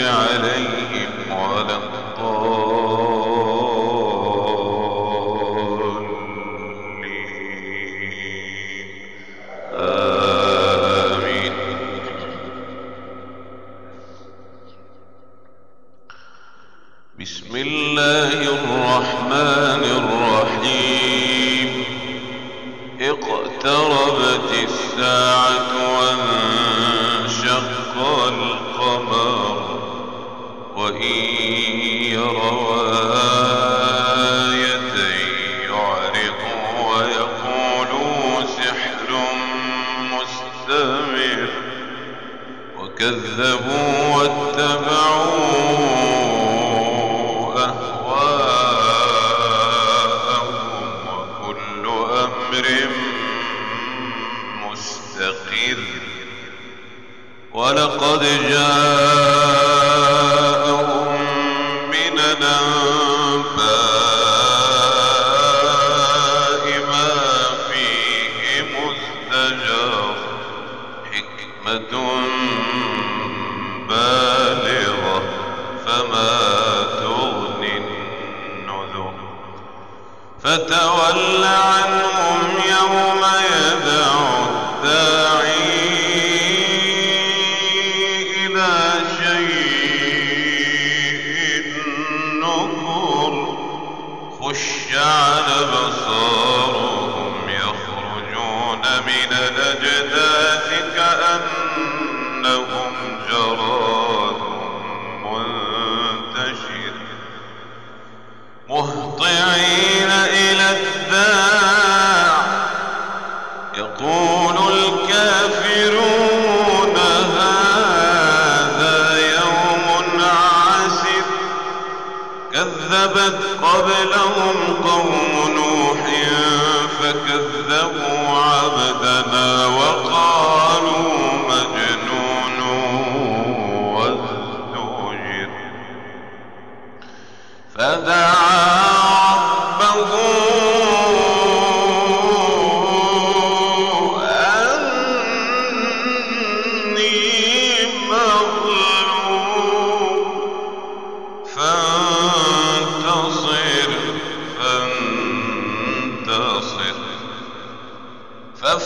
عليهم الضالين. آمين بسم الله الرحمن الرحيم. اقتربت الساعة وانشق ولقد جاءهم من الأنباء ما فيه مزدجر حكمة بالغة فما تغني النذر فتول عنهم يوم فكذبوا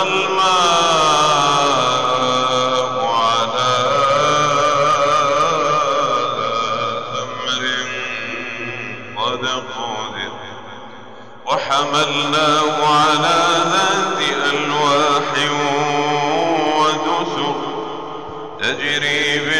وفجرنا الأرض عيونا فالتقى الماء على أمر قد قدر. وحملناه على ذات ألواح ودسر. تجري بأعيننا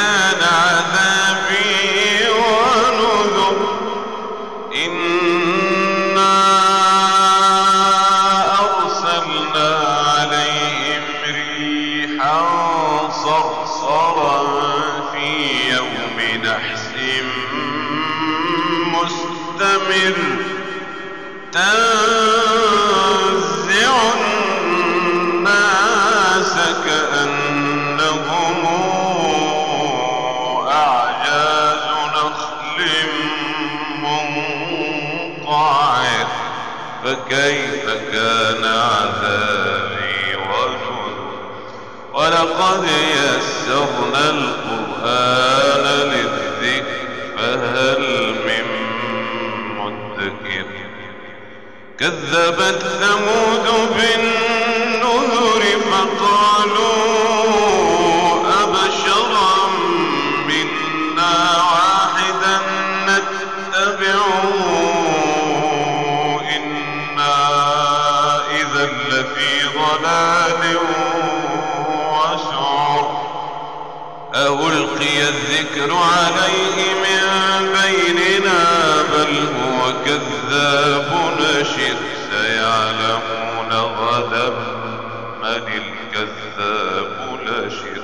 فكيف كان عذابي ونذر ولقد يسرنا القرآن للذكر فهل من مدكر؟ كذبت ثمود بالنذر سيعلمون غدا من الكذاب نشر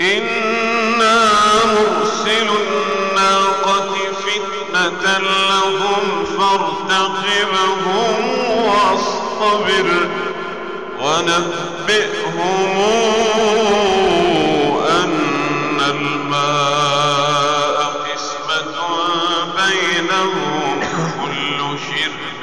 إنا مرسل الناقة فتنة لهم فارتقبهم واصطبر ونبئهم أن الماء قسمة بينهم كل شرب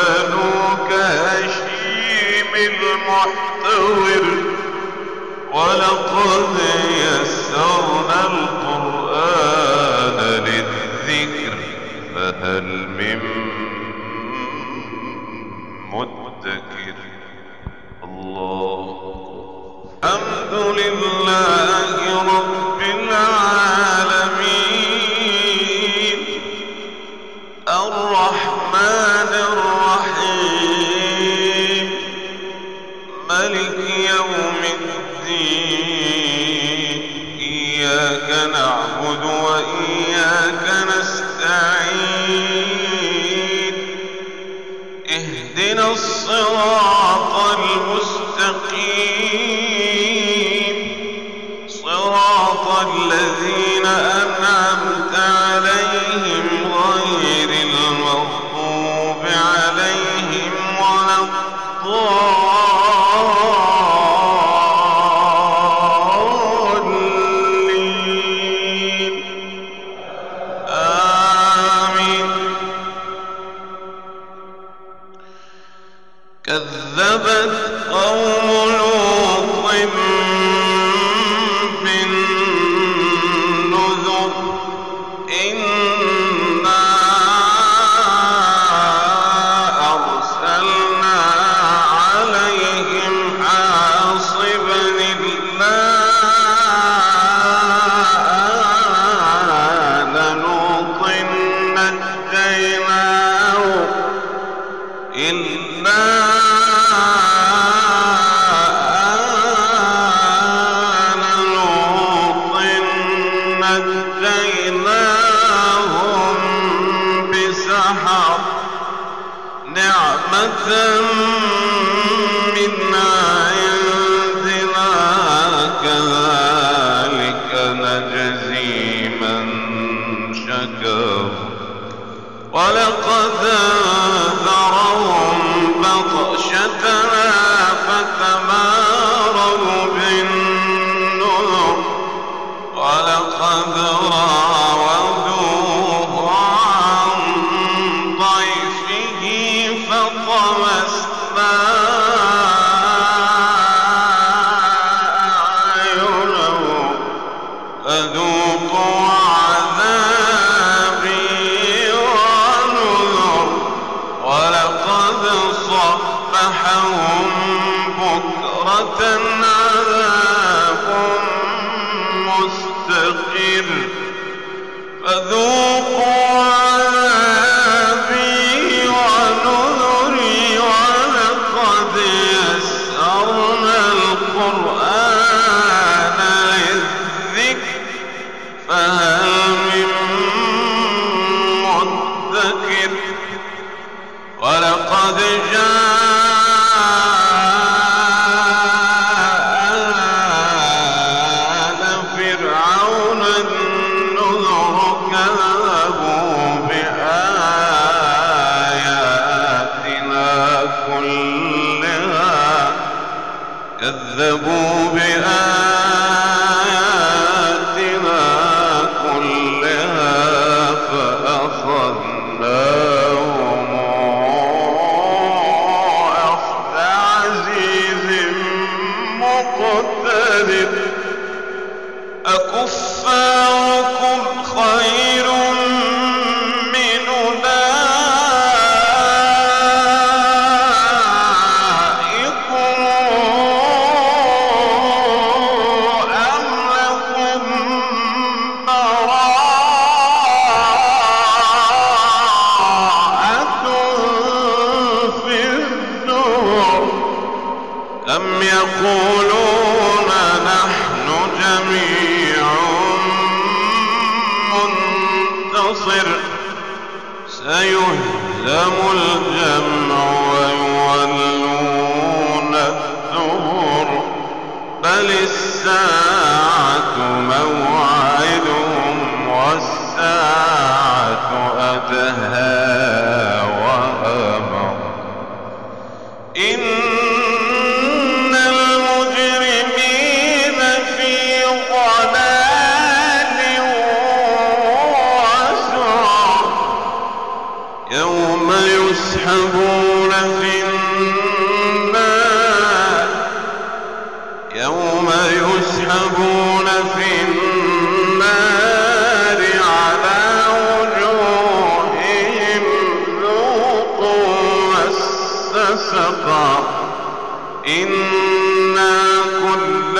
فكانوا كهشيم المحتضر ولقد المستقيم صراط الذين كذبت قوم لوط بالنذر. إنا أرسلنا عليهم حاصبا إلا آل لوط نجيناه شكر ولقد انذرهم بطشتنا فتماروا بالنذر. ولقد كلها كذبوا بآياتنا ينتصر سيهزم الجمع ويولون الدبر بل الساعة موعدهم والساعة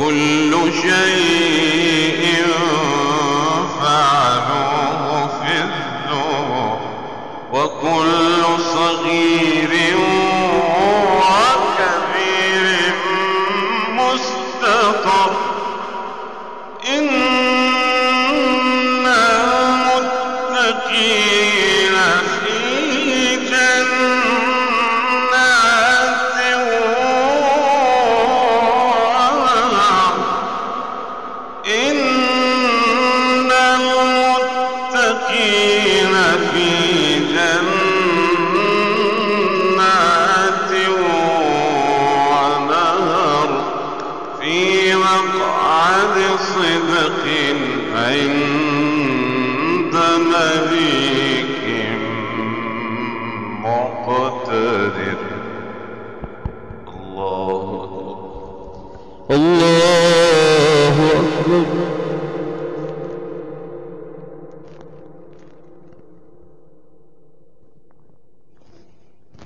كل شيء فعلوه في الزور وكل صغير Amen.